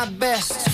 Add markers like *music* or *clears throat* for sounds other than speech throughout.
my best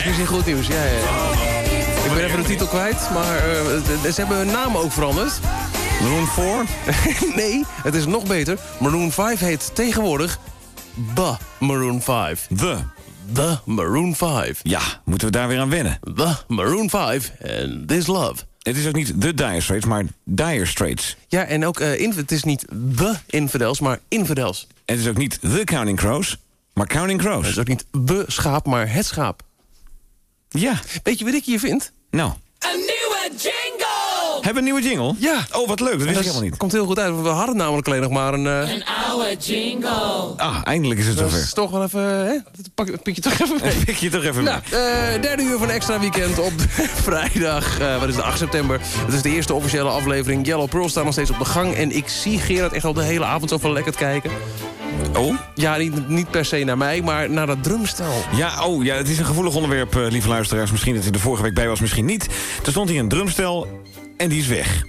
is misschien goed nieuws. Ja. Ik ben even de titel kwijt, maar eh, ze hebben hun naam ook veranderd. Maroon 4? *laughs* nee, het is nog beter. Maroon 5 heet tegenwoordig The Maroon 5. The. The Maroon 5. Ja, moeten we daar weer aan wennen. The Maroon 5 and This Love. Het is ook niet The Dire Straits, maar Dire Straits. Ja, en ook, inf- het is niet The Infidels, maar Infidels. Het is ook niet The Counting Crows, maar Counting Het Crows. is ook niet The Schaap, maar Het Schaap. Ja, Weet je wat ik hier vind? nou. Een nieuwe jingle! Hebben we een nieuwe jingle? Ja. Oh, wat leuk, dat wist ik Dat helemaal niet. komt heel goed uit, want we hadden namelijk alleen nog maar een... eh, Een oude jingle. Ah, eindelijk is het dat zover. is toch wel even... Hè? Dat pak, pik je toch even *laughs* mee. Pik je toch even Nou, eh, derde uur van extra weekend op *laughs* vrijdag, eh, wat is het, 8 september. Het is de eerste officiële aflevering. Yellow Pearl staat nog steeds op de gang. En ik zie Gerard echt al de hele avond zo van lekker kijken. Oh? Ja, niet, niet per se naar mij, maar naar dat drumstel. Ja, oh, ja, het is een gevoelig onderwerp, eh, lieve luisteraars. Misschien dat u er vorige week bij was, misschien niet. Er stond hier een drumstel en die is weg.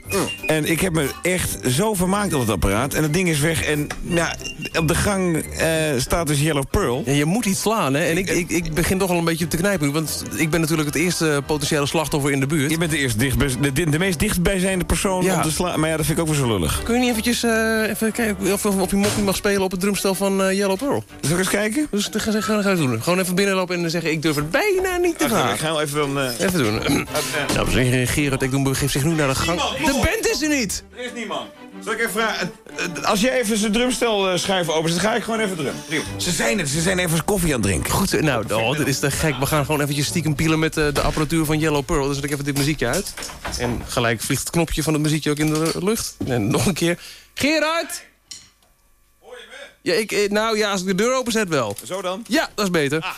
En ik heb me echt zo vermaakt op het apparaat. En het ding is weg. En ja, op de gang eh, staat dus Yellow Pearl. Ja, je moet iets slaan, hè? En ik, ik, ik begin toch al een beetje te knijpen. Want ik ben natuurlijk het eerste potentiële slachtoffer in de buurt. Je bent de, eerste de, de, de meest dichtbijzijnde persoon Ja. om te slaan. Maar ja, dat vind ik ook weer zo lullig. Kun je niet eventjes eh, even kijken of, of, je niet mag spelen op het drumstel van eh, Yellow Pearl? Zal ik eens kijken? Dus dat ga, ga, ga doen. Gewoon even binnenlopen en zeggen... ik durf het bijna niet te even, vragen. ik ga wel even... Even doen. *clears throat* Nou, Gerard, ik doe, zich nu naar de gang. De band is er niet! Er is niemand. Zal ik even vragen? eh, eh, Als jij even zijn drumstel eh, schuiven open zet, ga ik gewoon even drum. Prima. Ze zijn het, ze zijn even koffie aan het drinken. Goed, nou, oh, dit is te gek. We gaan gewoon eventjes stiekem pielen met eh, de apparatuur van Yellow Pearl. Dus zet ik even dit muziekje uit. En gelijk vliegt het knopje van het muziekje ook in de lucht. En nog een keer. Gerard! Ja, ik, nou ja, als ik de deur openzet wel. Zo dan? Ja, dat is beter.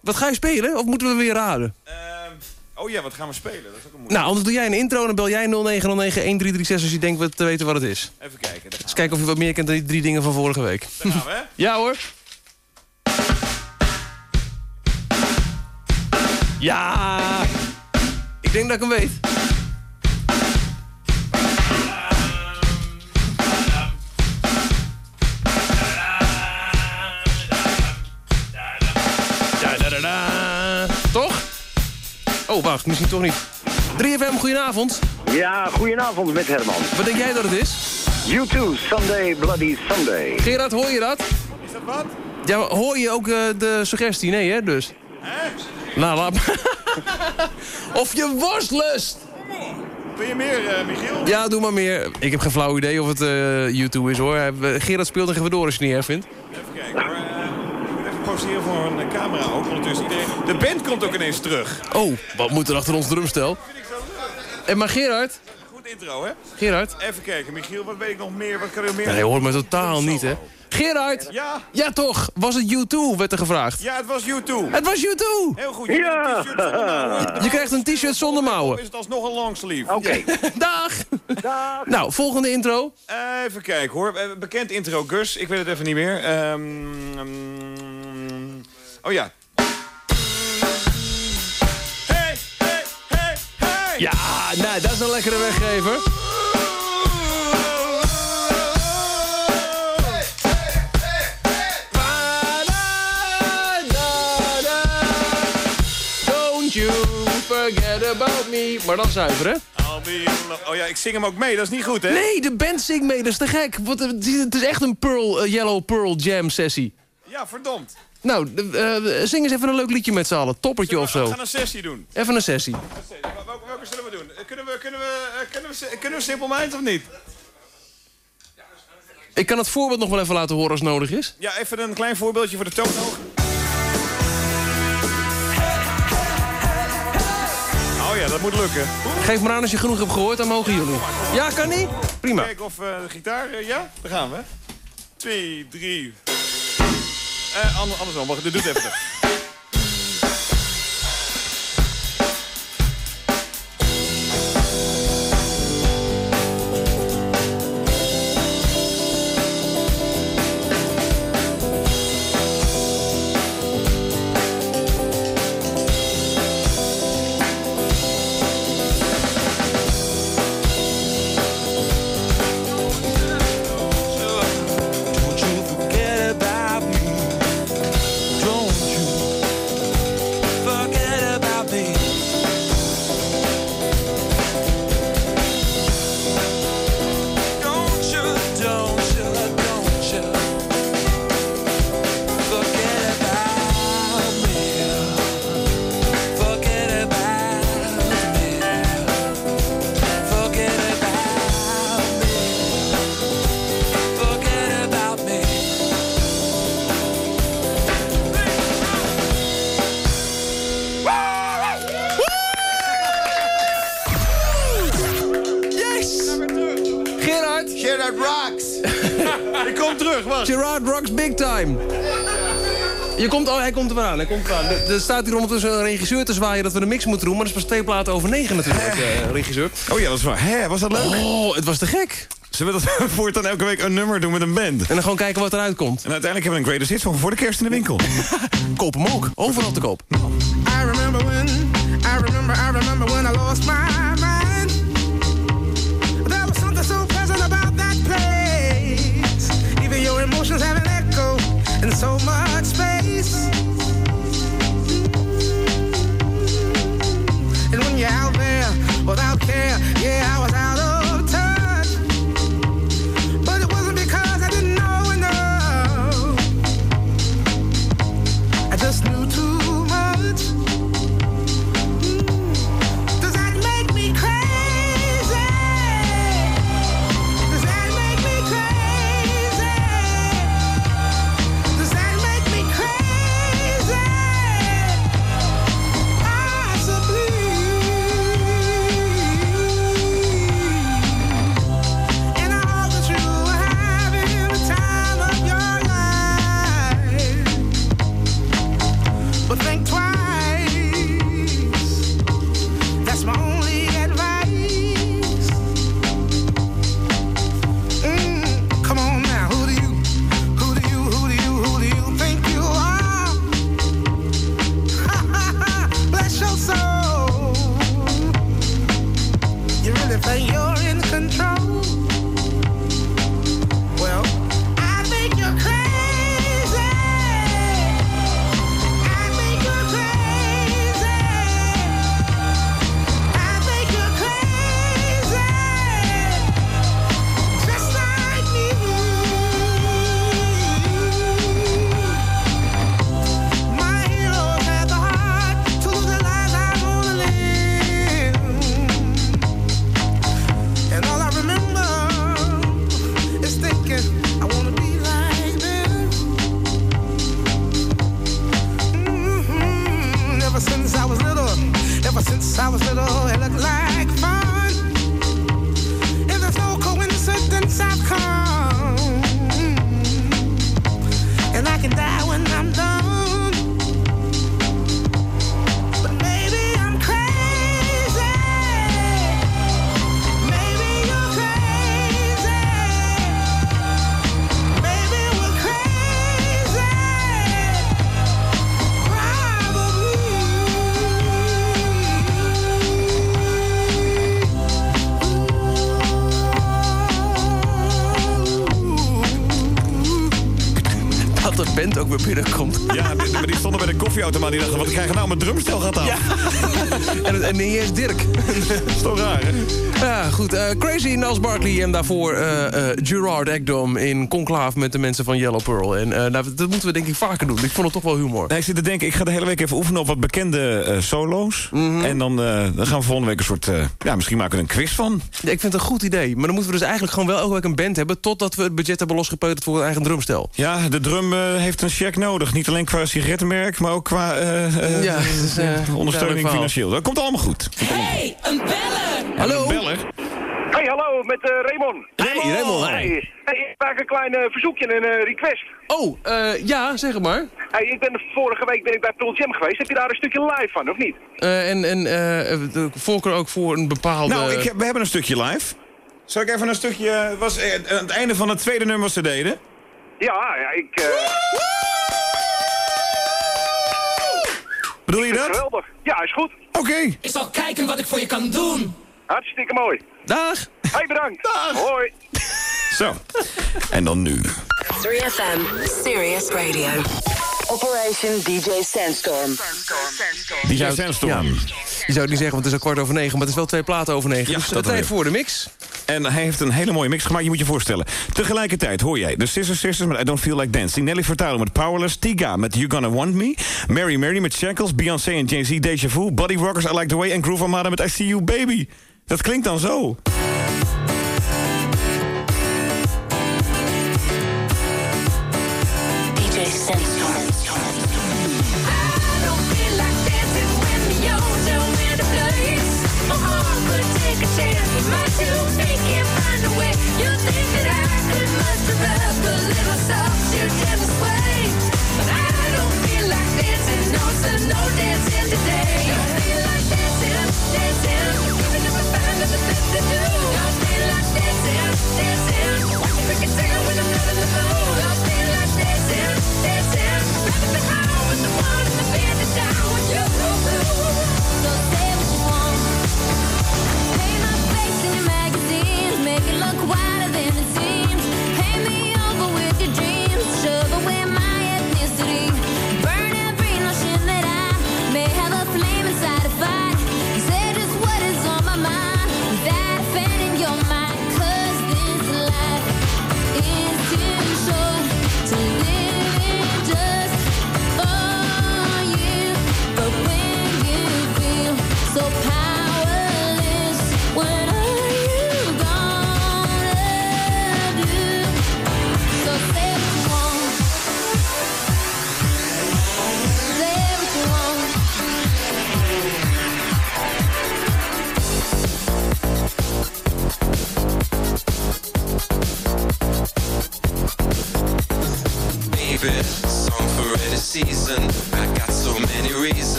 Wat ga je spelen? Of moeten we weer raden? Oh ja, wat gaan we spelen? Dat is ook een moeilijk. Nou, anders doe jij een intro en dan bel jij 0909-1336 als je denkt te weten wat het is. Even kijken. Eens kijken of je wat meer kent dan die drie dingen van vorige week. gaan we, hè? *laughs* Ja hoor. Ja. Ik denk dat ik hem weet. Oh, wacht, misschien toch niet. 3FM, goedenavond. Ja, goedenavond met Herman. Wat denk jij dat het is? U2, Sunday Bloody Sunday. Gerard, hoor je dat? Is dat wat? Ja, hoor je ook eh, de suggestie? Nee, hè, dus? Hè? Nou, laat maar. *laughs* of je worstlust! Wil je meer, eh, Michiel? Ja, doe maar meer. Ik heb geen flauw idee of het eh YouTube is, hoor. Gerard speelt nog even door als je het niet erg vindt. Even kijken hoor. Eh, ik moet even poseren voor een eh, camera ook. Ondertussen iedereen... De band komt ook ineens terug. Oh, wat moet er achter ons drumstel? En maar Gerard? Goed intro, hè? Gerard? Even kijken, Michiel, wat weet ik nog meer? Wat kan ik meer? Nee, hoort me totaal niet, hè? Gerard? Ja, Ja, toch? Was het U2, werd er gevraagd. ja, het was U2. Het was U2! Heel goed. Je Ja. hebt een t-shirt zonder mouwen. *laughs* Je krijgt een t-shirt zonder mouwen. is het alsnog een longsleeve? Oké. *laughs* Dag! Dag. Nou, volgende intro. Even kijken hoor. Eh, Bekend intro, Gus. Ik weet het even niet meer. Ehm, mm, oh ja. Hey, hey, hey, hey! Ja, nou, dat is een lekkere weggever. Forget about me. Maar dan zuiver, hè? Oh ja, ik zing hem ook mee. Dat is niet goed, hè? Nee, de band zingt mee, dat is te gek. Wat, het is- echt een Pearl, eh, Yellow Pearl Jam sessie. Ja, verdomd. Nou, eh, eh, zing eens even een leuk liedje met z'n allen. Toppertje of We zo. gaan een sessie doen. Even een sessie. Welke, welke zullen we doen? Eh, Kunnen we, kunnen we, eh, kunnen we, kunnen we Simple Minds of niet? Ik kan het voorbeeld nog wel even laten horen als nodig is. Ja, even een klein voorbeeldje voor de toonhoog. Oh ja, dat moet lukken. Geef maar aan als je genoeg hebt gehoord, dan mogen jullie. Ja, kan niet? Prima. Kijken of eh, de gitaar... eh, ja, daar gaan we. Twee, drie... Eh, ander- andersom, wacht, doe het even. Hij komt er aan, hij komt er aan. Er- Er staat hier ondertussen een regisseur te zwaaien dat we de mix moeten doen... maar dat is pas twee platen over negen natuurlijk, eh, regisseur. Oh ja, dat is waar. Hé, was dat leuk? Oh, het was te gek. Zullen we dat *laughs* voortaan elke week een nummer doen met een band? En dan gewoon kijken wat eruit komt. En uiteindelijk hebben we een greatest hits van voor de kerst in de winkel. *laughs* Koop hem ook, overal te koop. Nels Barkley en daarvoor eh, eh, Gerard Ekdom in conclave met de mensen van Yellow Pearl. En eh, nou, dat moeten we denk ik vaker doen. Ik vond het toch wel humor. Nee, ik zit te denken, ik ga de hele week even oefenen op wat bekende solo's. Mhm. En dan, eh, dan gaan we volgende week een soort... eh, ja, misschien maken we er een quiz van. Ja, ik vind het een goed idee. Maar dan moeten we dus eigenlijk gewoon wel elke week een band hebben... totdat we het budget hebben losgepeuterd voor een eigen drumstel. Ja, de drum eh, heeft een check nodig. Niet alleen qua sigarettenmerk, maar ook qua eh, eh, Ja, duidelijk ondersteuning financieel. Dat komt allemaal goed. Hey, een beller! Hallo? Beller. Hey, hallo, met eh Raymond. Hey, Raymond. Hey, hey, ik maak een klein eh, verzoekje en een eh, request. Oh, eh, ja, zeg het maar. Hey, ik ben vorige week ben ik bij Pearl Jam geweest. Heb je daar een stukje live van, of niet? Eh, en en eh, de voorkeur ook voor een bepaalde... Nou, ik heb, we hebben een stukje live. Zal ik even een stukje... Was aan het einde van het tweede nummer wat ze deden. Ja, ja, ik... eh Bedoel je dat? geweldig. Ja, is goed. Oké. Ik zal kijken wat ik voor je kan doen. Hartstikke mooi. Dag! Hey, bedankt. Dag. Hoi. Zo. En dan nu. 3FM, Serious Radio. Operation DJ Sandstorm. DJ zou- Sandstorm. Je zou het niet zeggen, want het is al kwart over negen... maar het is wel twee platen over negen. Ja, dus dat de tijd voor de mix. En hij heeft een hele mooie mix gemaakt, je moet je voorstellen. Tegelijkertijd hoor jij de Sister Sisters met I Don't Feel Like Dancing... Nelly Furtado met Powerless, Tiga met You Gonna Want Me... Mary Mary met Shackles, Beyoncé en Jay-Z, Deja Vu... Body Rockers, I Like The Way en Groove Armada met I See You Baby. Dat klinkt dan zo.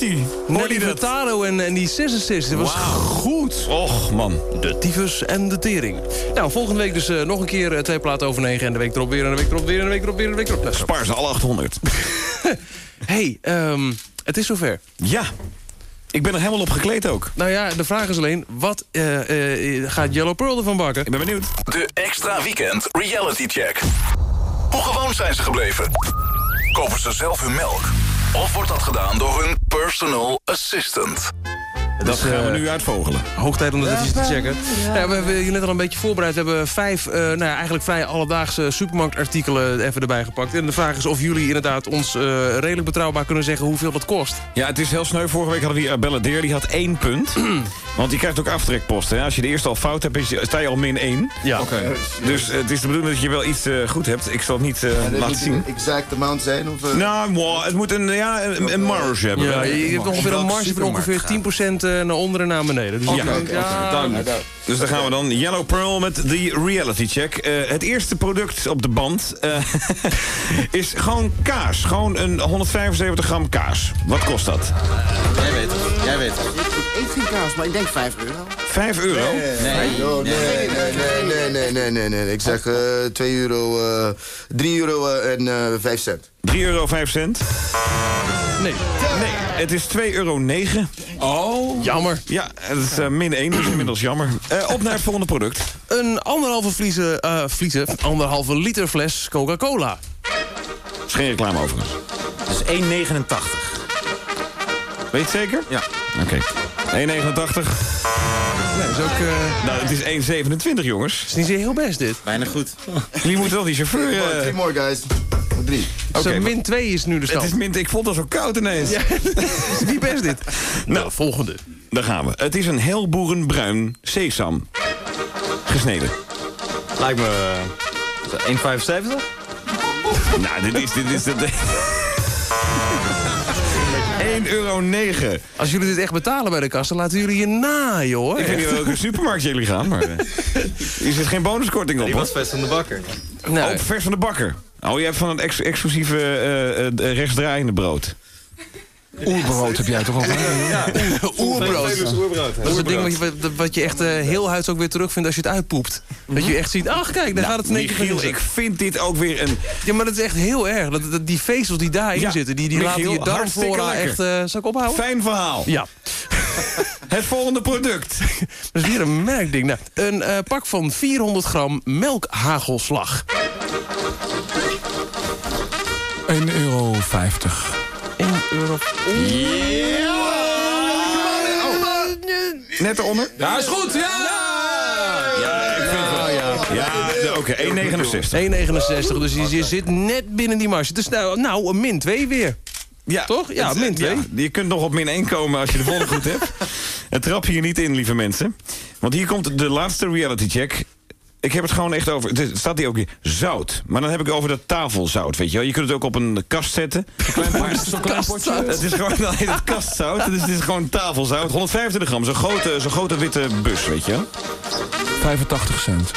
Hoor Nelly? Furtado en, en die Scissor Sisters. Dat was goed. Och, man. De tyfus en de tering. Nou, volgende week dus eh, nog een keer eh, twee platen over negen. En de week erop weer, en de week erop weer, en de week erop weer, en de week erop. Nou. Spaar ze alle 800. *laughs* hey, ehm, het is zover. Ja. Ik ben er helemaal op gekleed ook. Nou ja, de vraag is alleen, wat eh, eh, gaat Yellow Pearl ervan bakken? Ik ben benieuwd. De extra weekend reality check. Hoe gewoon zijn ze gebleven? Kopen ze zelf hun melk? Of wordt dat gedaan door hun personal assistant? Dat gaan we nu uitvogelen. Hoog tijd om dat even te checken. Ja, we hebben je net al een beetje voorbereid. We hebben vijf, eh, nou ja, eigenlijk vrij alledaagse supermarktartikelen even erbij gepakt. En de vraag is of jullie inderdaad ons eh, redelijk betrouwbaar kunnen zeggen hoeveel dat kost. Ja, het is heel sneu. Vorige week hadden we die Abella Deer. Die had één punt. *clears throat* Want die krijgt ook aftrekposten. hè. Als je de eerste al fout hebt, sta je al min één. Ja. Dus eh, het is de bedoeling dat je wel iets eh, goed hebt. Ik zal het niet eh, laten zien. exact amount zijn? Of, eh? Nou, wow, het moet een, ja, een, een marge hebben. Ja, je, hebt ongeveer een marge van ongeveer 10% eh, naar onderen en naar beneden. Dus ja, dank. Dus daar gaan we dan. Yellow Pearl met de Reality Check. Uh, het eerste product op de band uh, *laughs* is gewoon kaas. Gewoon een 175 gram kaas. Wat kost dat? Jij weet het. Jij weet het. Ik eet geen kaas, maar ik denk 5 euro. 5 euro? Nee, nee, nee, nee, nee, nee, nee. nee. Ik zeg eh, uh, 2 euro, 3 euro en 5 cent. 3 euro. 5 cent. Nee. Nee, het is 2,9 euro. Oh. Jammer. Ja, het is min 1, dus inmiddels jammer. Eh, op naar het volgende product. Een anderhalve vliezen, eh vliezen, anderhalve liter fles Coca-Cola. is geen reclame overigens. Dat is 1,89. Weet je het zeker? Ja. Oké. 1,89. Nee, dat is ook... eh, Nou, het is 1,27 jongens. is niet zo heel best dit. Bijna goed. Jullie moeten wel die chauffeur... eh, Drie more, guys. Drie. Zo Oké, min 2 is nu de het stand. is mint, ik vond het zo koud ineens. Ja, *laughs* is niet best dit. Nou, volgende. Daar gaan we. Het is een heel boerenbruin sesam. Gesneden. Lijkt me eh, 1,75. Nou, dit is... Dit is dit, 1,09 *laughs* euro. Als jullie dit echt betalen bij de kassa, laten jullie je naaien, hoor. Ik weet niet welke supermarkt jullie gaan, maar... eh, Hier zit geen bonuskorting op, Die was best van de bakker. Nee. Oh, vers van de bakker. Oh, je hebt van het ex exclusieve eh, eh, rechtsdraaiende brood. Oerbrood heb jij toch al? *laughs* Oerbrood. oerbrood. Dat is het ding wat je, wat- wat je echt eh, heel huids ook weer terugvindt als je het uitpoept. Dat je echt ziet, ach kijk, daar gaat het in één keer ik vind dit ook weer een... Ja, maar dat is echt heel erg. Dat, dat- die vezels die daarin Ja, zitten, die, die Michiel, laten je darmflora echt... eh zal ik ophouden? Fijn verhaal. Ja, *laughs* Het volgende product. *laughs* dat is weer een merkding. Nou, een eh, pak van 400 gram melkhagelslag. 1,50 euro. 1 euro. Net eronder? Ja, is goed, ja! Ja, ik vind wel. Ja, ja oké, 1,69. 1,69. Dus je, je zit net binnen die marge. Dus nou, nou een min 2 weer. Ja, Toch? Ja, het- min twee. je kunt nog op min 1 komen als je de volgende goed hebt. *laughs* Het trap je hier niet in, lieve mensen. Want hier komt de laatste reality check. Ik heb het gewoon echt over... Het staat hier ook hier. Zout. Maar dan heb ik over dat tafelzout, weet je wel. Je kunt het ook op een kast zetten. *laughs* Zo'n klein potje. Het is gewoon heet het kastzout. Dus het is gewoon tafelzout. 125 gram. Zo'n grote, zo'n grote witte bus, weet je wel. 85 cent.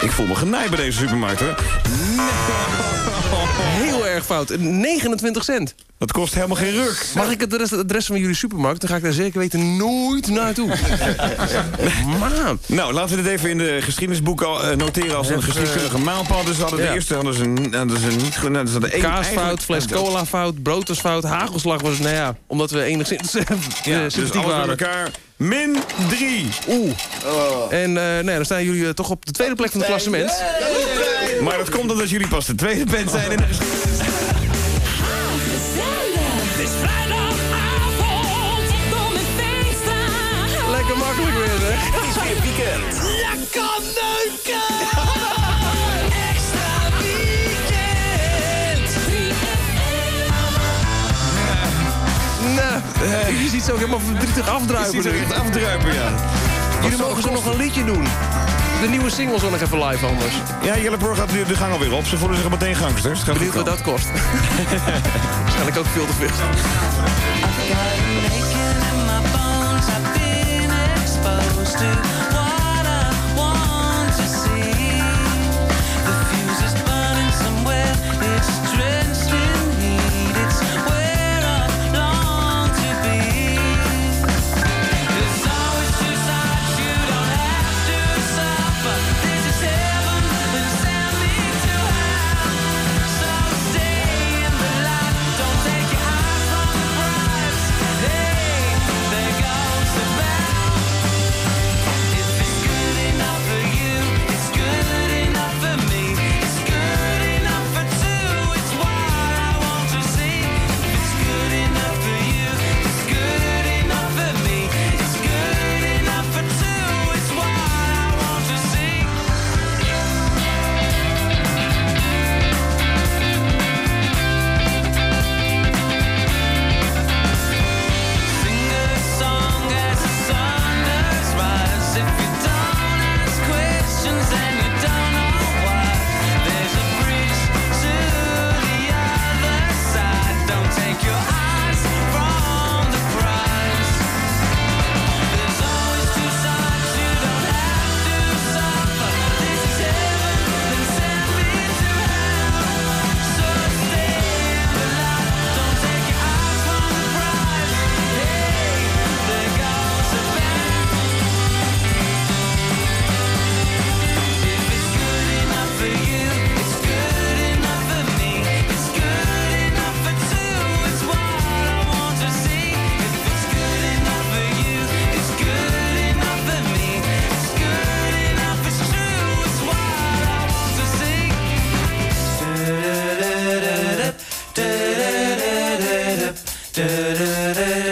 Ik voel me genaaid bij deze supermarkt, hoor. Heel erg fout. 29 cent. Dat kost helemaal geen ruk. Mag ik het adres, het adres van jullie supermarkt? Dan ga ik daar zeker weten nooit naartoe. *laughs* Man. Nou, laten we dit even in de geschiedenisboeken al, eh, noteren als een geschiedeniskundige mijlpaal. Dus ze hadden de Ja. eerste hadden ze, een- hadden ze niet. Nou, ze hadden één- Kaasfout, fles cola fout, brood was fout, hagelslag was... Nou ja, omdat we enigszins eh, Ja, dus alles bij waren. elkaar. Min 3. Oeh. En eh, nee, dan staan jullie eh, toch op de tweede plek van het klassement. Maar dat komt omdat jullie pas de tweede band zijn in de geschiedenis. Het is vrijdagavond, kom en feesten. Lekker makkelijk weer, zeg. Het is weer weekend. Lekker neuken. Nou, je ziet ze ook helemaal verdrietig afdruipen. Ziet nu. echt afdruipen, ja. Jullie mogen zo nog een liedje doen. De nieuwe single zal nog even live anders. Ja, Jelle Boer gaat nu de gang alweer op. Ze voelen zich meteen gangsters. Het gaat Benieuwd wat dat kost. *laughs* Waarschijnlijk ook veel te veel. Da, da, da.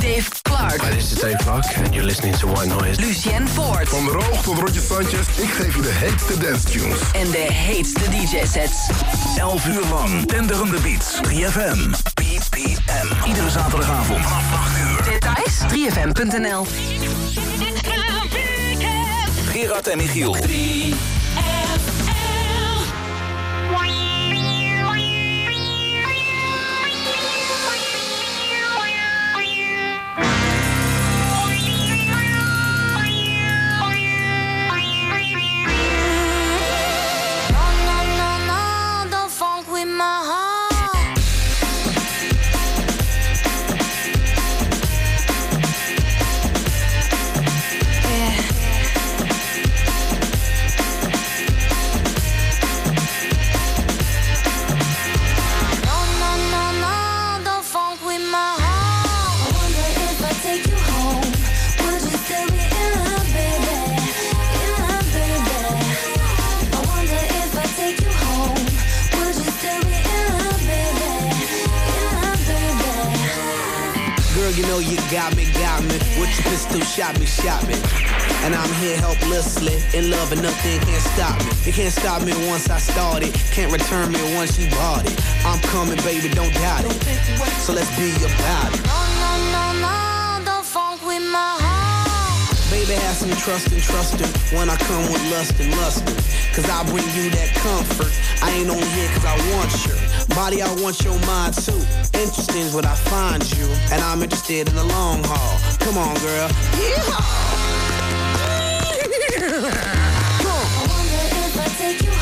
Dave Clark. Hi, this is Dave Clark and you're listening to White Noise. Lucien Ford. Van Roog tot Roger Sanchez, ik geef u de heetste dance tunes. En de heetste DJ sets. 11 uur lang, tenderende beats. 3FM. BPM. Iedere zaterdagavond vanaf 8 uur. Details? 3FM.nl Gerard en Michiel. 3 know you got me, got me. With your pistol, shot me, shot me. And I'm here helplessly, in love and nothing can't stop me. It can't stop me once I started, can't return me once you bought it. I'm coming, baby, don't doubt it. So let's be about it. No, no, no, no, don't funk with my heart. Baby, have some trust and trust him when I come with lust and lustin'. Cause I bring you that comfort. I ain't only here cause I want your body, I want your mind too. Interesting is what I find you, and I'm interested in the long haul. Come on, girl. *laughs* I wonder if I take you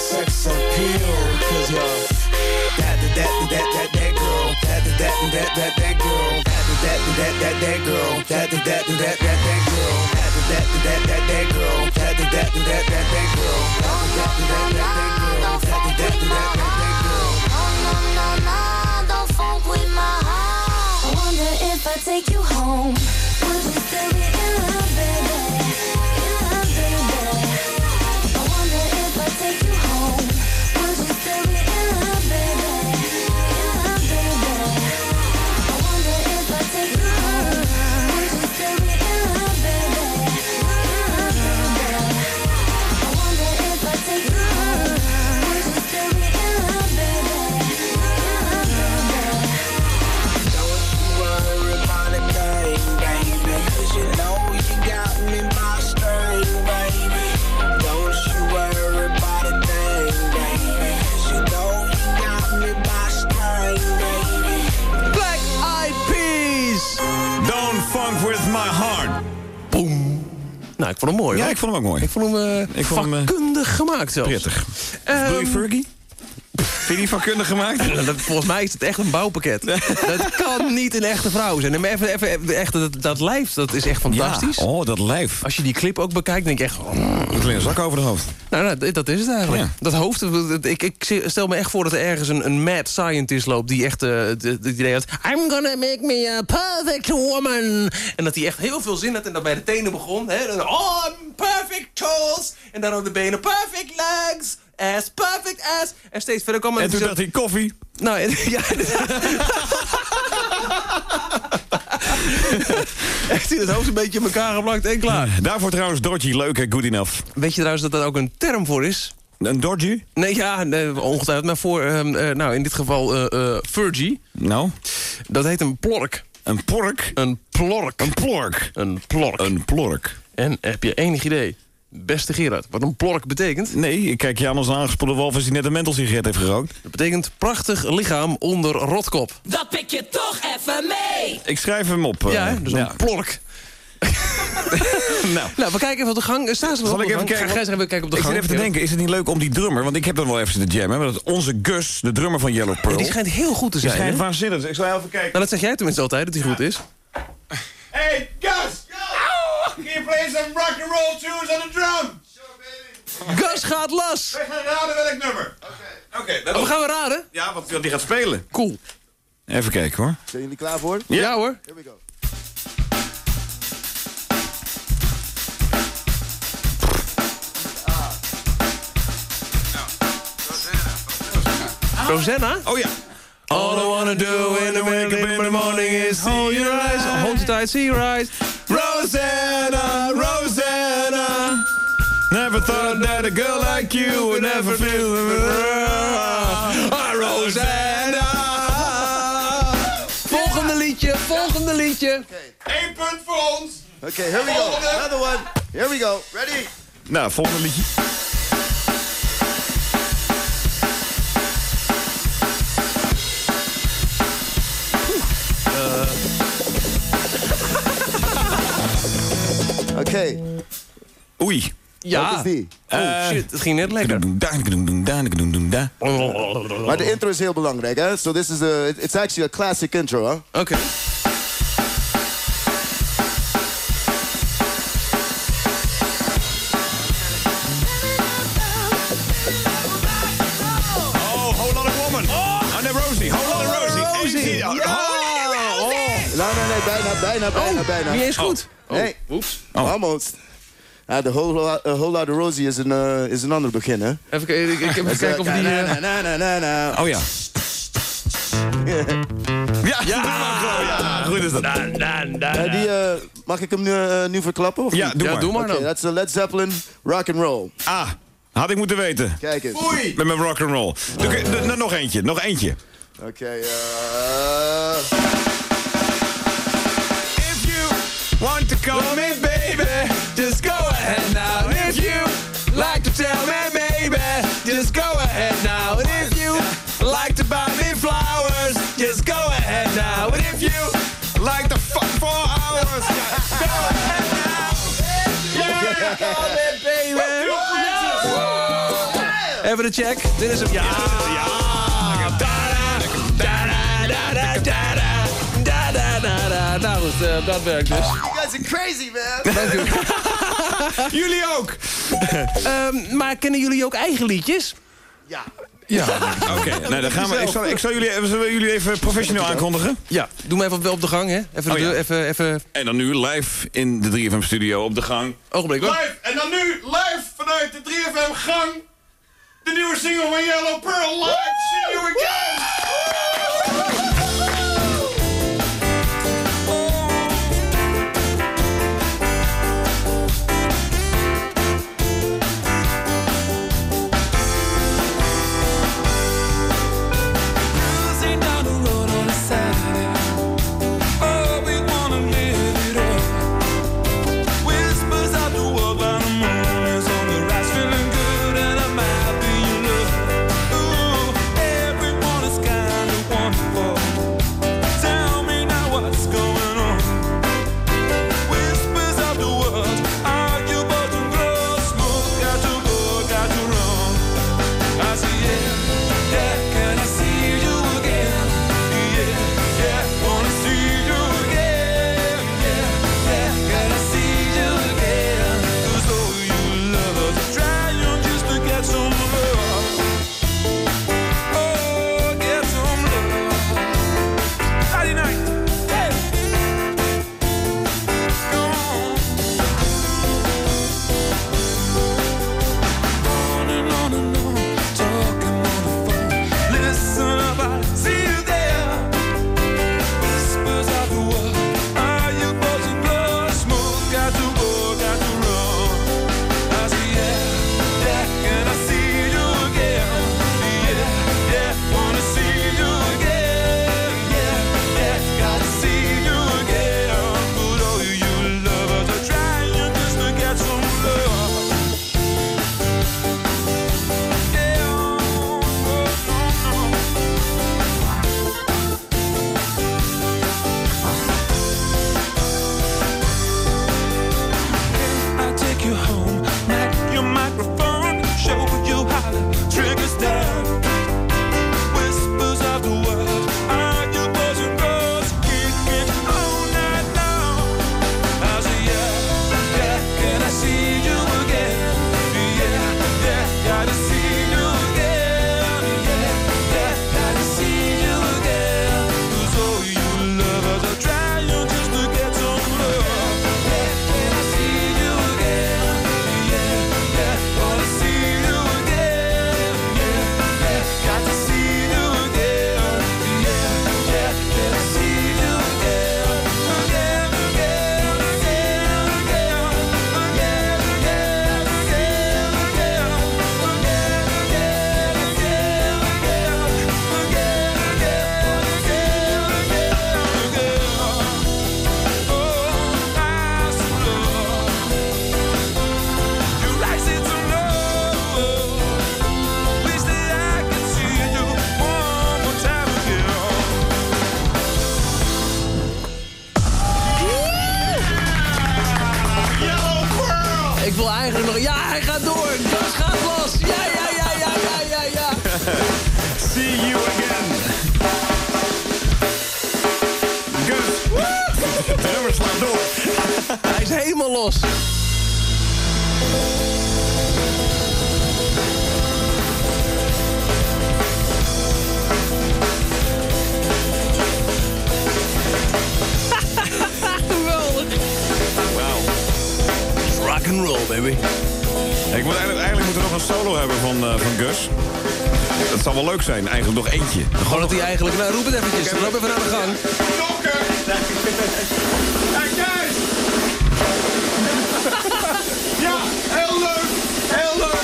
Sex appeal. Cause you're that, that, that, that, that, that girl. That, that, that, that, that, that girl. That, that, that, that, that, that girl. That, that, that, that, that, that girl. That, that, that, that, that, that girl. That, that, that, that, that, that girl. That, that, that, that, that, girl. That, that, that, that, that girl. Don't funk with my heart. I wonder if I take you home. Ik vond hem mooi, Ja, hoor. ik vond hem ook mooi. Ik vond hem, eh, Ik vond hem, eh, vakkundig gemaakt zelfs. Prettig. Je Fergie? Vind je die vakkundig gemaakt? *laughs* Dat, volgens mij is het echt een bouwpakket. dat kan niet een echte vrouw zijn. Maar even, even, even echt, dat, dat lijf, dat is echt fantastisch. Ja, oh, dat lijf. Als je die clip ook bekijkt, denk ik echt... oh, een zak over de hoofd. nou, nou, dat is het eigenlijk. Ja. Dat hoofd, ik, ik stel me echt voor dat er ergens een, een mad scientist loopt... die echt eh, het idee had... I'm gonna make me a perfect woman. En dat hij echt heel veel zin had en dat bij de tenen begon. Hè? Oh, I'm perfect toes. En dan op de benen, perfect legs. Ass, perfect ass. En steeds verder kwam En toen dacht hij koffie. Nou, en- *laughs* ja. *laughs* Echt in het hoofd een beetje in elkaar geplakt en klaar. Daarvoor trouwens Dodgy, leuk en good enough. Weet je trouwens dat dat ook een term voor is? Een Dodgy? Nee, ja, nee, ongetwijfeld. Maar voor, ehm, eh, nou, in dit geval eh eh Fergie. Nou? Dat heet een plork. Een pork? Een plork. Een plork. Een plork. Een plork. En heb je enig idee, beste Gerard, wat een plork betekent? Nee, ik kijk je aan als een aangespoelde walvis die net een mentelsigaret heeft gerookt. Dat betekent prachtig lichaam onder rotkop. Dat pik je toch even mee. Ik schrijf hem op. eh, ja, hè, dus een plork. *laughs* nou. Nou, we kijken even op de gang. Staan ze nog Zal op ik de even gang? kijken? Ga, even kijken op de ik gang. zit even te denken, is het niet leuk om die drummer... want ik heb dan wel even zitten jammen... maar dat onze Gus, de drummer van Yellow Pearl... Die schijnt heel goed te die zijn. schijnt hè? waanzinnig. Ik zal even kijken. Nou, dat zeg jij tenminste altijd, dat hij goed is. Hey, Gus! Can you play some rock and roll tunes on the drum? Gus gaat los! Wij gaan raden welk nummer. Oké. Oké, Oh, gaan we raden? Ja, want want die gaat spelen. Cool. Even kijken hoor. Zijn jullie klaar voor? Ja, hoor. Here we go. Rosanna? Oh ja. All I wanna do in the wake up in the morning is see your eyes. Hold you tight, see your eyes. Rosanna, Rosanna. Never thought that a girl like you would never feel. Ah, Rosanna. Volgende liedje, volgende liedje. Eén punt voor ons. Okay, here we go. Another one. Here we go. Ready? Nou, volgende liedje. Okay. Oei. Ja. Wat is die? Oh shit, het ging net lekker. Maar de intro is heel belangrijk, hè? So this is a, it's actually a classic intro, hè? Oké. Oh, Whole Lotta Woman. Oh, nee, Rosie. Whole Lotta Rosie. Ja. Oh. Nee, nee, nee, bijna, bijna, bijna, bijna. Niet eens goed. Nee, Oeps. Oh. almost. Ja, de Whole, Lot- uh, Whole Lotta Rosie is een, eh, is een ander begin, hè? Even, ik, ik, ik even kijken of die... Na, eh, na, na, na, na. Oh ja. *laughs* Ja, ja, ja, goed is dat. Eh, die, eh, mag ik hem nu, eh, nu verklappen? Of Ja, niet? doe Ja, maar. doe maar dan. dat is eh, Led Zeppelin, Rock and Roll. Ah, had ik moeten weten. Kijk eens. Met mijn rock and roll. Nog eentje, nog eentje. Oké, eh... call me baby, just go ahead now. And if you like to tell me maybe, just go ahead now. And if you like to buy me flowers, just go ahead now. And if you like to fuck for hours, go ahead now. Can call me baby. Even de check. Dit is hem. Ja. Nou goed, eh, dat werkt dus. You guys are crazy, man. Dank u. *laughs* Jullie ook. Ehm, maar kennen jullie ook eigen liedjes? Ja. Ja. *laughs* Oké, nou, dan gaan we. Ik zal, ik zal jullie, even- jullie even professioneel aankondigen. Ja, doe maar even op, de gang, hè. Even, de Oh, ja. even, even... En dan nu live in de 3FM studio op de gang. Ogenblik, hoor. Live, en dan nu live vanuit de 3FM gang. De nieuwe single van Yellow Pearl live. See you again. Baby. Ik moet eigenlijk, eigenlijk moeten we nog een solo hebben van, eh, van Gus. Dat zal wel leuk zijn, eigenlijk nog eentje. Gewoon dat hij eigenlijk... Nou, roep het eventjes. Loop even aan de gang. *laughs* Ja, heel leuk! Heel leuk!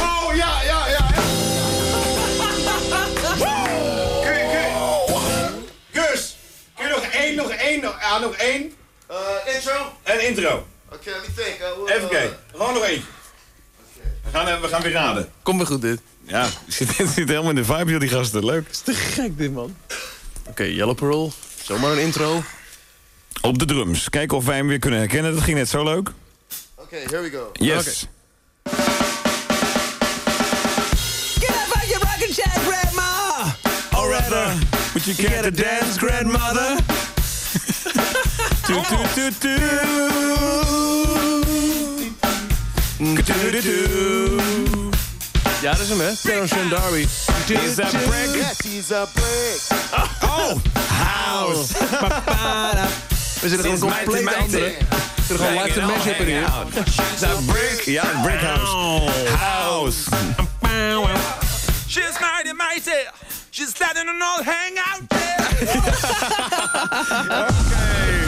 Oh, ja, ja, ja! *laughs* Gus, kun je nog één, nog één, nog, ja, nog één? Uh, intro? Een intro. Oké, let me think. Uh, we'll, Even kijken, gewoon nog eentje. We gaan, eh, we gaan weer raden. Kom weer goed, dit. Ja, zit, *laughs* zit helemaal in de vibe, joh, die gasten. Leuk. is te gek, dit, man. Oké, Yellow Pearl. Zomaar een intro. Op de drums. Kijken of wij hem weer kunnen herkennen. Dat ging net zo leuk. Oké, here we go. Yes. Get up out your rocking chair, grandma! Or rather, would you care to dance, grandmother? *laughs* Toot, toot, toot, toot. Ka-toot-toot-toot. Ja, dat is hem, hè? Terrence and Darby. Is that break? Yes, he's a break. Oh, house. *laughs* We zitten gewoon compleet andere. We zitten gewoon live te mashup in hier. That brick? Ja, brick house. House. She's mighty mighty. She's standing an old hangout there.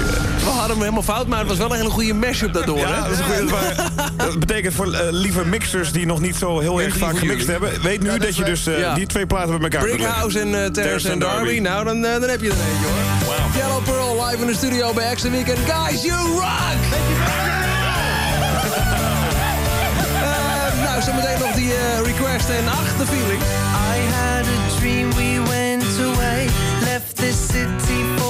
*laughs* We hadden hem helemaal fout, maar het was wel een hele goede mashup daardoor, Ja, hè? dat, is een dat, dat betekent voor eh, lieve mixers die nog niet zo heel erg vaak gemixt jullie. hebben. Weet nu dat je dus eh, Ja. die twee platen bij elkaar kunt leggen. Brickhouse en uh, Terrence and Darby. Nou, dan, eh, dan heb je er eentje, hoor. Yellow Pearl live in de studio bij Extra Weekend. Guys, you rock! Eh, nou, zometeen nog die eh, request en ach, de feeling. I had a dream we went away, left this city for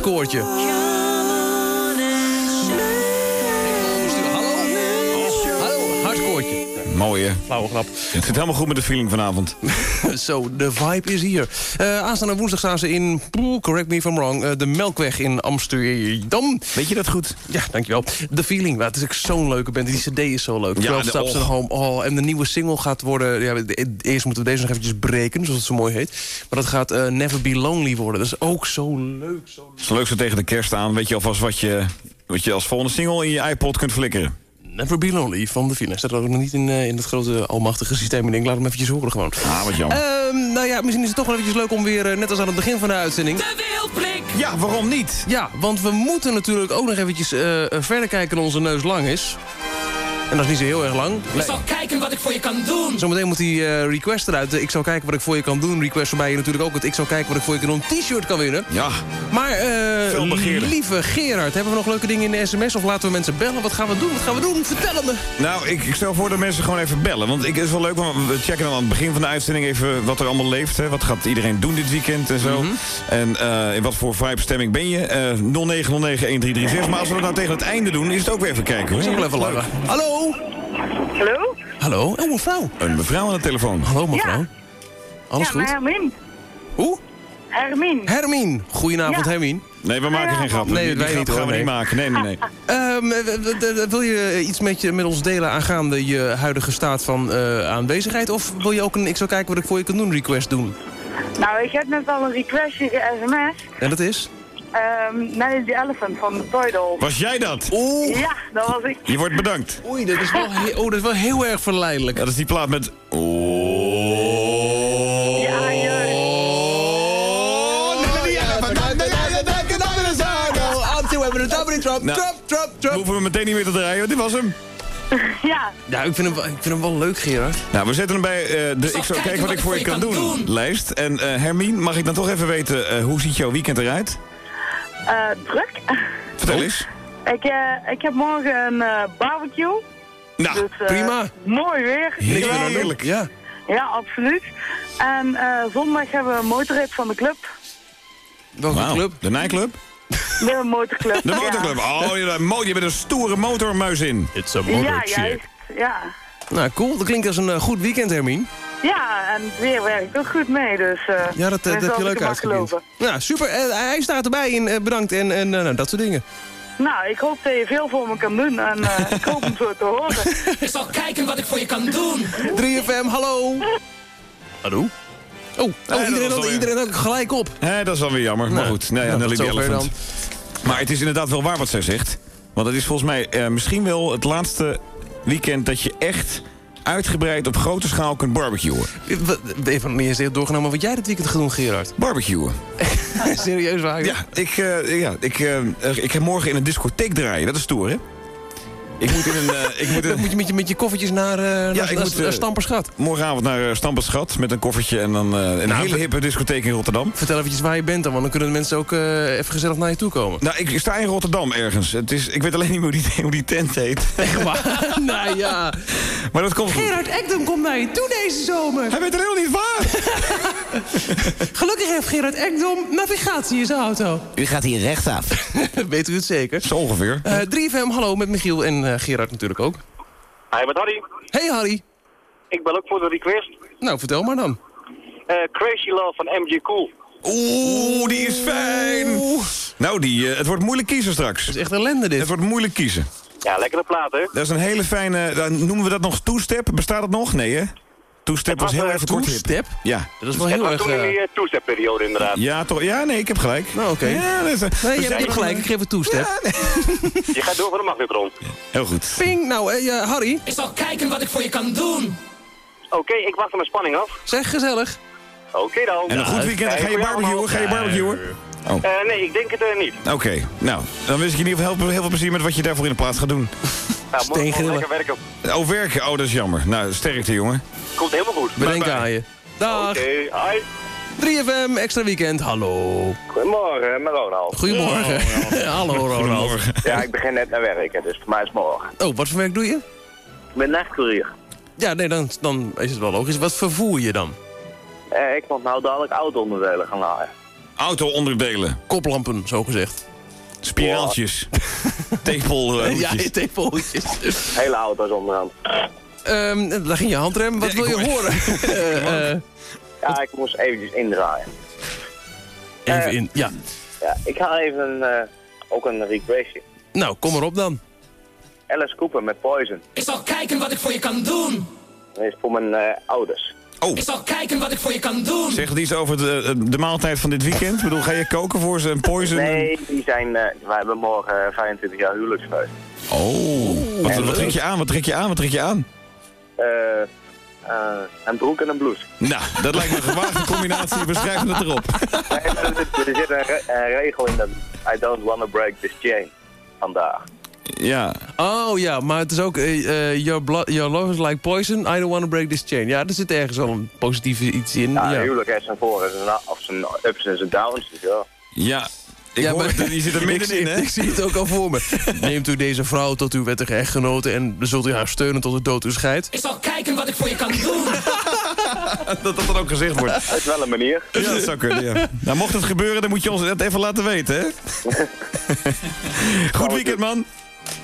Het Mooi, hè? Flauwe grap. Het zit helemaal goed met de feeling vanavond. *laughs* Zo, de vibe is hier. Eh, aanstaande woensdag staan ze in, correct me if I'm wrong, eh, de Melkweg in Amsterdam. Weet je dat goed? Ja, dankjewel. The Feeling, maar het is zo'n leuke band. Die cd is zo leuk. Ja, 12 de- Steps Home. Oh, en de nieuwe single gaat worden... Ja, de- eerst moeten we deze nog eventjes breken, zoals het zo mooi heet. Maar dat gaat eh, Never Be Lonely worden. Dat is ook zo leuk. Zo Het is leuk zo tegen de kerst aan. Weet je alvast wat je, wat je als volgende single in je iPod kunt flikkeren. Never Be Lonely van The Feeling. Staat ook nog niet in, eh, in het grote almachtige systeem. Ik denk, laat hem eventjes horen gewoon. Ah, wat jammer. Ehm, nou ja, misschien is het toch wel eventjes leuk om weer, eh, net als aan het begin van de uitzending... De wildblik. Ja, waarom niet? Ja, want we moeten natuurlijk ook nog eventjes eh, verder kijken dan onze neus lang is. En dat is niet zo heel erg lang. Ik zal kijken wat ik voor je kan doen. Zometeen moet die eh, request eruit. De ik zal kijken wat ik voor je kan doen. Request waarbij je natuurlijk ook het ik zal kijken wat ik voor je kan doen t-shirt kan winnen. Ja. Maar eh lieve Gerard, hebben we nog leuke dingen in de sms? Of laten we mensen bellen? Wat gaan we doen? Wat gaan we doen? Vertel me. Nou, ik, ik stel voor dat mensen gewoon even bellen. Want ik, het is wel leuk, want we checken dan aan het begin van de uitzending even wat er allemaal leeft. Hè. Wat gaat iedereen doen dit weekend en zo. Mhm. En eh, in wat voor vibe-stemming ben je? Eh 0909-1336. Maar als we dat nou tegen het einde doen, is het ook weer even kijken. Hoor. Dat is ook wel even langer. Hallo? Hallo? Hallo? Oh, mevrouw. Een mevrouw aan de telefoon. Hallo, mevrouw. Ja. Alles ja, goed? maar Hermine. Hoe? Hermine. Hermien. Goedenavond, Ja. Hermien. Nee, we maken geen grappen. Nee, Die- wij grap niet, hoor, gaan we niet maken. Nee, nee, nee. Ehm, eh, w- w- wil je iets met, je, met ons delen aangaande je huidige staat van eh, aanwezigheid? Of wil je ook een ik zal kijken wat ik voor je kan doen request doen? Nou, ik heb net al een requestje ge-sms. En dat is? Ehm Nelly the Elephant van de Toy Dolls. Was jij dat? Oeh. Ja, dat was ik. Je wordt bedankt. Oei, dat is wel, he- oh, dat is wel heel erg verleidelijk. Ja, dat is die plaat met... Ja, juist. Nou, Drop, drop, drop. hoeven we meteen niet meer te draaien, want dit was hem. Ja. Ja, ik vind, hem, wel- ik vind hem wel leuk, Gerard. Nou, we zetten hem bij eh, de Ik zou kijken wat ik voor je kan doen lijst. En eh Hermien, mag ik dan toch even weten, eh, hoe ziet jouw weekend eruit? Eh, druk. Vertel eens. Ik, eh, ik heb morgen een eh, barbecue. Nou, dus, prima. Mooi weer. Heerlijk. Ja. Ja, absoluut. En eh, zondag hebben we een motorrit van de club. Welke Wauw, club? De nightclub? De motorclub. De motorclub. Oh, je, mo- je bent een stoere motormuis in. It's a Ja, ja juist. Ja. Nou, cool. Dat klinkt als een goed weekend, Hermien. Ja, en het weer werkt ook goed mee, dus... eh, Ja, dat, eh, dat heb je leuk geloven. Ja, super. Eh, hij staat erbij in. bedankt en, en nou, dat soort dingen. Nou, ik hoop dat je veel voor me kan doen en eh, *laughs* ik hoop hem zo te horen. Ik zal kijken wat ik voor je kan doen. 3FM, hallo. Hallo? Oh, oh iedereen, had, iedereen had gelijk op. Hè, dat is dan weer jammer. maar Nou, goed, nou ja, nou, Elephant. Maar het is inderdaad wel waar wat zij zegt. Want het is volgens mij eh, misschien wel het laatste weekend... dat je echt uitgebreid op grote schaal kunt barbecuen. Eh, wat- Even meer eens doorgenomen wat jij dit weekend gaat doen, Gerard. Barbecuen. *laughs* Serieus waar? Ja, ik, eh, ja ik, eh, eh, ik heb morgen in een discotheek draaien. Dat is stoer, hè? Ik moet in een... eh, ik moet in, moet je met je, met je koffertjes naar, eh naar, ik naar moet, eh, Stamperschat. morgenavond naar uh, Stamperschat met een koffertje... en dan eh, een Nou, hele hippe discotheek in Rotterdam. Vertel eventjes waar je bent dan, want dan kunnen de mensen ook eh, even gezellig naar je toe komen. Nou, ik sta in Rotterdam ergens. Het is, ik weet alleen niet meer hoe die, hoe die tent heet. Echt waar? *laughs* nou ja. Maar dat komt. Gerard Ekdom komt naar je toe deze zomer. Hij weet helemaal niet waar. *laughs* Gelukkig heeft Gerard Ekdom navigatie in zijn auto. U gaat hier rechtsaf. *laughs* Weet u het zeker? Zo ongeveer. Eh 3FM, hallo, met Michiel en eh, Gerard natuurlijk ook. Hi, met Harry. Hey Harry. Ik bel ook voor de request. Nou, vertel maar dan. Eh, Crazy Love van MG Cool. Oeh, die is fijn. Nou, die, eh, het wordt moeilijk kiezen straks. Dat is echt ellende dit. Het wordt moeilijk kiezen. Ja, lekkere plaat, hè? Dat is een hele fijne... dan noemen we dat nog two-step? Bestaat dat nog? Nee, hè? Two-step was was, heel eh, even kort hip. Two-step? Ja. Dat is wel Het heel erg... toen in eh, die uh, two-step-periode, inderdaad. Ja, toch? Ja, nee, ik heb gelijk. Nou, oké. Ja, dat is, Nee, je hebt, je hebt gelijk, ik geef het toestep. *laughs* Je gaat door voor de magnetron. Heel goed. Ping, nou, eh, Harry, Ik zal kijken wat ik voor je kan doen. Oké, ik wacht mijn spanning af. zeg gezellig. Oké dan. En een goed weekend. Ga je barbecuen? Ga je barbecuen? Oh. Eh, nee, ik denk het eh, niet. Oké, nou, dan wens ik je in ieder geval heel, heel veel plezier met wat je daarvoor in de plaats gaat doen. Nou, Steengrillen. lekker werken. Oh, werken? Oh, dat is jammer. Nou, sterkte, jongen. Komt helemaal goed. Bye. aan je. Dag. Oké, hi. 3FM, extra weekend, hallo. Goedemorgen, met Ronald. Goedemorgen. *laughs* Hallo Ronald. Goedemorgen. Ja, ik begin net naar werken, dus voor mij is het morgen. Oh, wat voor werk doe je? Ik ben nachtcourier. Ja, nee, dan, dan is het wel logisch. Wat vervoer je dan? Eh, ik moet nou dadelijk auto-onderdelen gaan halen. Auto-onderdelen. Koplampen, zo gezegd. Spiraaltjes. *laughs* Tepel. ja, hoedjes. tepelhoedjes. Hele auto's onderhand. Ehm daar ging je handrem. Wat Ja, wil je hoor- horen? *laughs* Eh, eh, Ja, ik moest eventjes indraaien. even Eh. in. Ja. Ja, ik ga even eh, ook een requestje. Nou, kom erop dan. Alice Cooper met Poison. Ik zal kijken wat ik voor je kan doen. Dat is voor mijn ouders. Oh, Ik zal kijken wat ik voor je kan doen. zeg het iets over de, de maaltijd van dit weekend? Ik bedoel, ga je koken voor ze een poison? Nee, die zijn, eh wij hebben morgen 25 jaar huwelijksfeest. Oh. Wat, wat trek je aan? Wat trek je aan? Wat trek je aan? Eh, eh, een broek en een blouse. Nou, dat lijkt me een gewaagde combinatie. We schrijven het erop. *laughs* Nee, er, zit- er zit een, re- een regel in dat I don't wanna break this chain. Vandaag. Ja. Oh ja, maar het is ook... eh, eh, your, blood, your love is like poison, I don't want to break this chain. Ja, er zit ergens wel een positieve iets in. Ja, Ja, huwelijk heeft zijn voor en zijn na- of zijn ups en zijn downs. Dus ja. Ja. Ik Ja, hoor maar- het, die zit er *laughs* middenin, hè? ik zie het ook al voor me. Neemt u deze vrouw tot uw wettige echtgenote... en zult u haar steunen tot de dood u scheidt? Ik zal kijken wat ik voor je kan doen. *laughs* Dat dat dan ook gezegd wordt. Dat is wel een manier. Ja, dat zou kunnen, ja. Nou, mocht het gebeuren, dan moet je ons dat even laten weten, hè? *laughs* Goed weekend, man.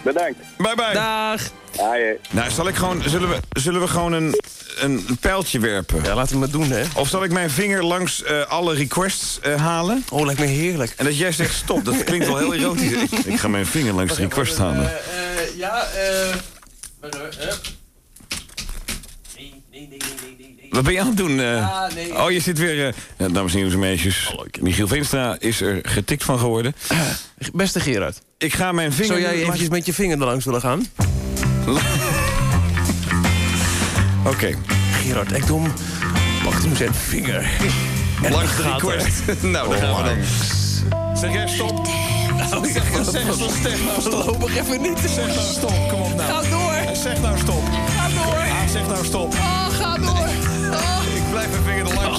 Bedankt. Bye, bye. Dag! Ja, je. Nou, zal ik gewoon, zullen, we, zullen we gewoon een, een, pijltje werpen? Ja, laten we het doen, hè. Of zal ik mijn vinger langs eh, alle requests eh, halen? Oh, lijkt me heerlijk. En dat jij zegt stop, dat klinkt wel heel erotisch. *laughs* Ik, ga mijn vinger langs de request halen. Eh, ja, eh... Wat ben je aan het doen? eh? Ja, nee. Oh, je zit weer... eh, ja, dames en heren en meisjes. Michiel Veenstra is er getikt van geworden. *clears throat* Beste Gerard, Ik ga mijn vinger... zou jij langs- eventjes met je vinger er langs willen gaan? *laughs* Oké. Gerard Ekdom pakt hem zijn vinger. En Langs de gaat er. request. *laughs* nou, daar gaan we dan. Zeg jij stop? Oh, Zeg nou stop. Voorlopig even niet. Zeg nou stop, kom op nou. Ga door. Zeg nou stop. Ga door. Ah, zeg nou stop. Oh, ga door. Oh, Ik blijf mijn vinger er langs.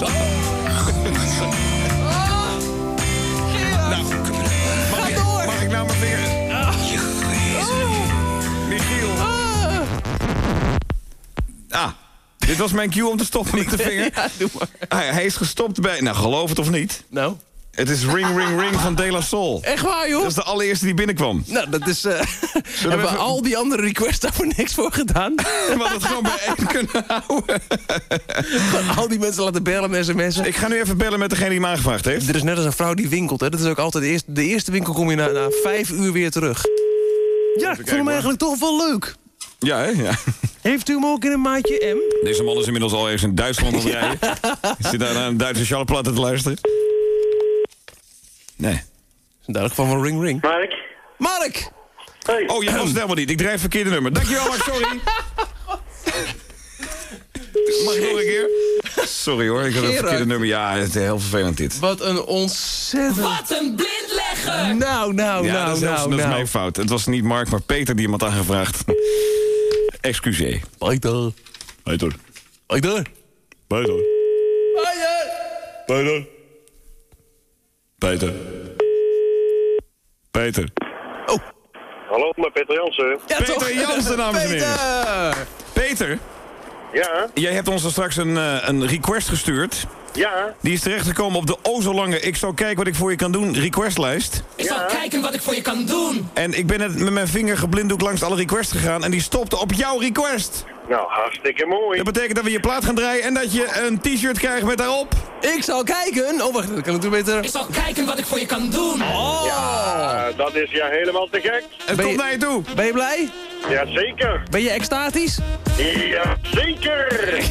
Gerard. Nou, mag Ga ik, mag ik nou mijn vinger... Michiel. Ah, dit was mijn cue om te stoppen met de *laughs* vinger. Ja, doe maar. Hij, hij is gestopt bij... Nou, geloof het of niet. Nou, Het is Ring Ring Ring van De La Soul. *laughs* echt waar, joh? Dat is de allereerste die binnenkwam. Nou, dat is... eh *laughs* hebben we even- al die andere requests daar voor niks voor gedaan? *laughs* We hadden het gewoon bij één kunnen houden. Gewoon al die mensen laten bellen en sms'en. Ik ga nu even bellen met degene die me aangevraagd heeft. Er is net als een vrouw die winkelt, hè. Dat is ook altijd de eerste, de eerste winkel kom je na, na vijf uur weer terug. Ja, ik vond hem eigenlijk toch wel leuk. Ja, hè? Ja. Heeft u hem ook in een maatje M? Deze man is inmiddels al ergens in Duitsland aan het rijden. Zit daar naar een Duitse Charlotteplatte te luisteren. Nee. Duidelijk van van Ring Ring. Mark? Mark! Hey. Oh, jij was het helemaal niet. Ik draai het verkeerde nummer. Dankjewel, Mark. Sorry. *laughs* Mag ik nog een keer? Sorry hoor, ik had het Gerard. verkeerde nummer. Ja, het is heel vervelend dit. Wat een ontzettend... Wat een blindlegger. Nou, nou, Ja, nou, dat is, nou, dat is nou. mijn fout. Het was niet Mark, maar Peter die iemand aangevraagd. Excuseer. Peter. Peter. Peter. Peter. Peter. Peter. Peter. Hallo, met Peter Jansen. Ja, Peter toch? Jansen, dames en heren. Peter! Peter, Ja, jij hebt ons er straks een, eh, een request gestuurd. Ja, Die is terechtgekomen op de o zo lange ik zal kijken wat ik voor je kan doen requestlijst. Ik zal kijken wat ik voor je kan doen. En ik ben net met mijn vinger geblinddoekt langs alle requests gegaan en die stopte op jouw request. nou hartstikke mooi. Dat betekent dat we je plaat gaan draaien en dat je een t-shirt krijgt met daarop. Ik zal kijken. Oh, wacht, dat kan ik doen beter. Ik zal kijken wat ik voor je kan doen. Ja, dat is ja helemaal te gek. Het Ben komt je- naar je toe. Ben je blij? Jazeker. Ben je extatisch? Ja, zeker. *laughs*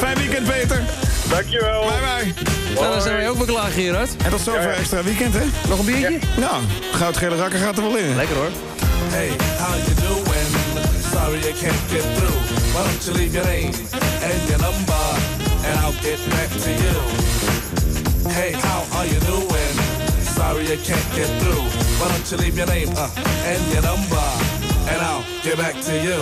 Fijn weekend, Peter. Dankjewel. Bye bye. Nou, dan zijn wij ook weer klaar, Gerard. En tot zover extra weekend, hè? Nog een biertje? Nou, goudgele rakker gaat er wel in. Lekker hoor. Hey, how you doing? Sorry I can't get through. Why don't you leave your name and your number, and I'll get back to you. Hey, how are you doing? I can't get through. Why don't you leave your name uh, and your number, and I'll get back to you.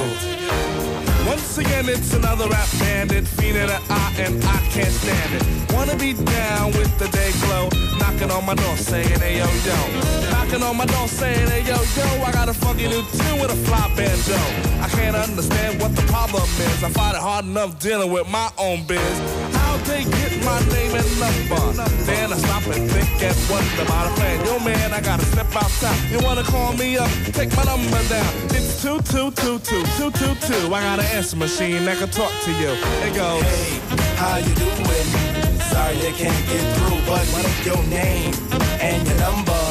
Once again, it's another rap bandit, feeling an eye, and I can't stand it. Wanna be down with the day glow, knocking on my door saying, hey yo yo. Knocking on my door saying, hey yo yo, I got a funky new tune with a fly banjo. I can't understand what the problem is. I find it hard enough dealing with my own biz. How they get my name and number? Then I stop and think and wonder about a plan. Yo, man, I gotta step outside. You wanna call me up? Take my number down. It's two two two two two two two. I got an answer machine that can talk to you. It goes. Hey, how you doing? Sorry I can't get through, but what is your name and your number?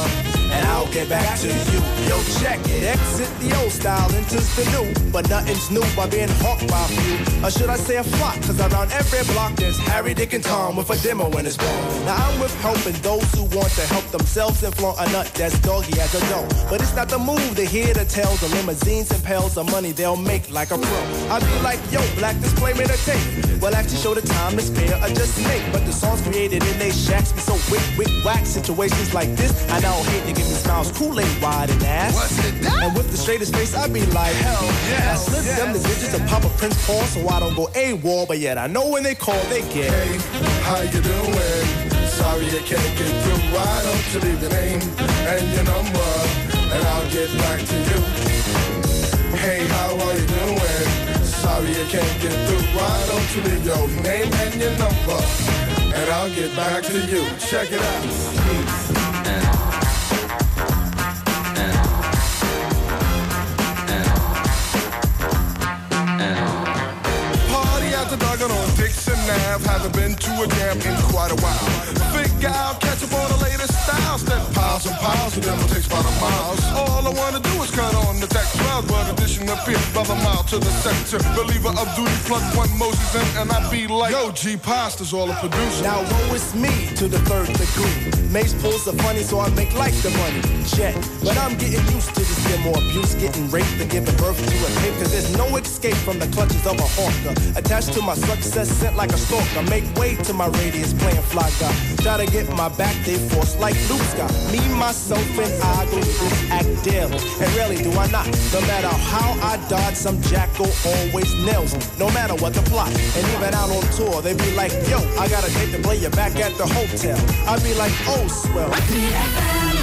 Get back to you. Yo, check it. Exit the old style, enters the new. But nothing's new by being hawked by few. Or should I say a flock? Cause around every block there's Harry, Dick, and Tom with a demo in his ball. Now I'm with helping those who want to help themselves and flaunt a nut that's doggy as a dough. But it's not the move to hear the tales of limousines and pails of money they'll make like a pro. I be like, yo, black display made a tape. Well, actually show the time to spare or just make. But the songs created in they shacks be so wick, wick, whack. Situations like this, I now hate to give me smiles, Kool-Aid wide and ass. What's it that? And with the straightest face, I be like, hell yeah. I slip them the digits and pop a Prince Paul so I don't go AWOL. But yet I know when they call, they get. Hey, how you doing? Sorry I can't get through. Why don't you leave your name and your number, and I'll get back to you. Hey, how are you doing? Sorry I can't get through. Why don't you leave your name and your number, and I'll get back to you. Check it out. Duggan on Dixon Ave. Haven't been to a jam in quite a while. Figure out, catch up on the latest Step piles and piles of them will take about a miles. All I wanna do is cut on the deck cloud, but addition of appear by the mile to the sector. Believer of duty, plug one Moses in, and I be like, yo, G Pasta's all a producer. Now woe is me to the third degree. Mace pulls the funny, so I make like the money. Jet. But I'm getting used to this demo abuse, getting raped and giving birth to a tape. Cause there's no escape from the clutches of a hawker. Attached to my success, sent like a stalker. Make way to my radius, playing fly guy. Try to get my back, they force like Luke's got. Me, myself, and I go this act daily. And really do I not. No matter how I dodge, some jackal always nails me. No matter what the plot. And even out on tour, they be like, yo, I got a date to play you back at the hotel. I be like, oh, swell.